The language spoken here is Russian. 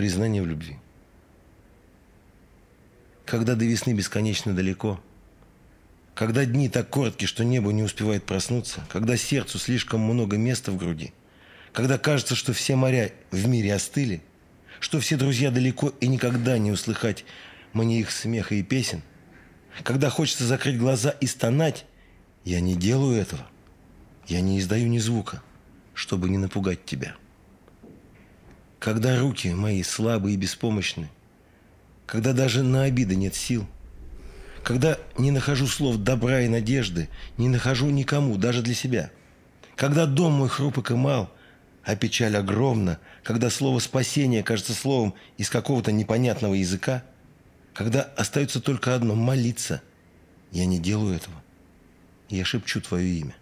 признание в любви. Когда до весны бесконечно далеко, когда дни так короткие, что небо не успевает проснуться, когда сердцу слишком много места в груди, когда кажется, что все моря в мире остыли, что все друзья далеко и никогда не услыхать мне их смеха и песен, когда хочется закрыть глаза и стонать, я не делаю этого. Я не издаю ни звука, чтобы не напугать тебя. Когда руки мои слабые и беспомощны, когда даже на обиды нет сил, когда не нахожу слов добра и надежды, не нахожу никому, даже для себя, когда дом мой хрупок и мал, а печаль огромна, когда слово «спасение» кажется словом из какого-то непонятного языка, когда остается только одно – молиться, я не делаю этого. Я шепчу твое имя.